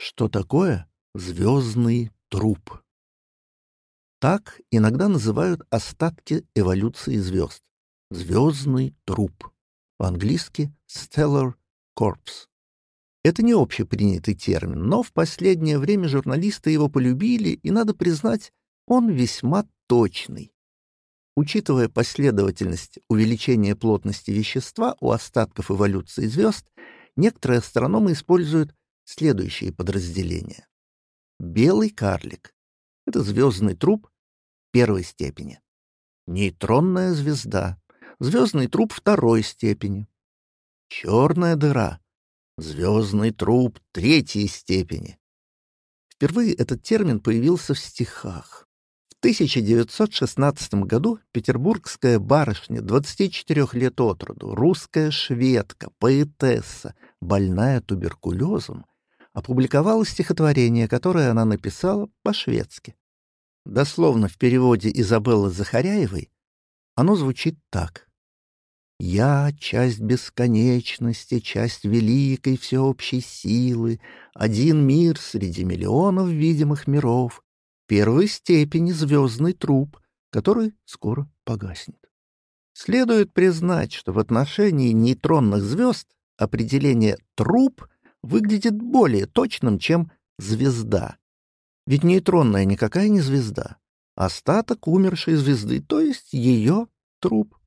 Что такое звездный труп? Так иногда называют остатки эволюции звезд. Звездный труп. По-английски stellar corpse. Это не общепринятый термин, но в последнее время журналисты его полюбили, и, надо признать, он весьма точный. Учитывая последовательность увеличения плотности вещества у остатков эволюции звезд, некоторые астрономы используют следующие подразделения. Белый карлик — это звездный труп первой степени. Нейтронная звезда — звездный труп второй степени. Черная дыра — звездный труп третьей степени. Впервые этот термин появился в стихах. В 1916 году петербургская барышня, 24 лет от роду, русская шведка, поэтесса, больная туберкулезом, опубликовала стихотворение, которое она написала по-шведски. Дословно в переводе Изабеллы Захаряевой оно звучит так. «Я — часть бесконечности, часть великой всеобщей силы, один мир среди миллионов видимых миров, первой степени звездный труп, который скоро погаснет. Следует признать, что в отношении нейтронных звезд определение «труп» выглядит более точным, чем «звезда». Ведь нейтронная никакая не звезда, остаток умершей звезды, то есть ее труп.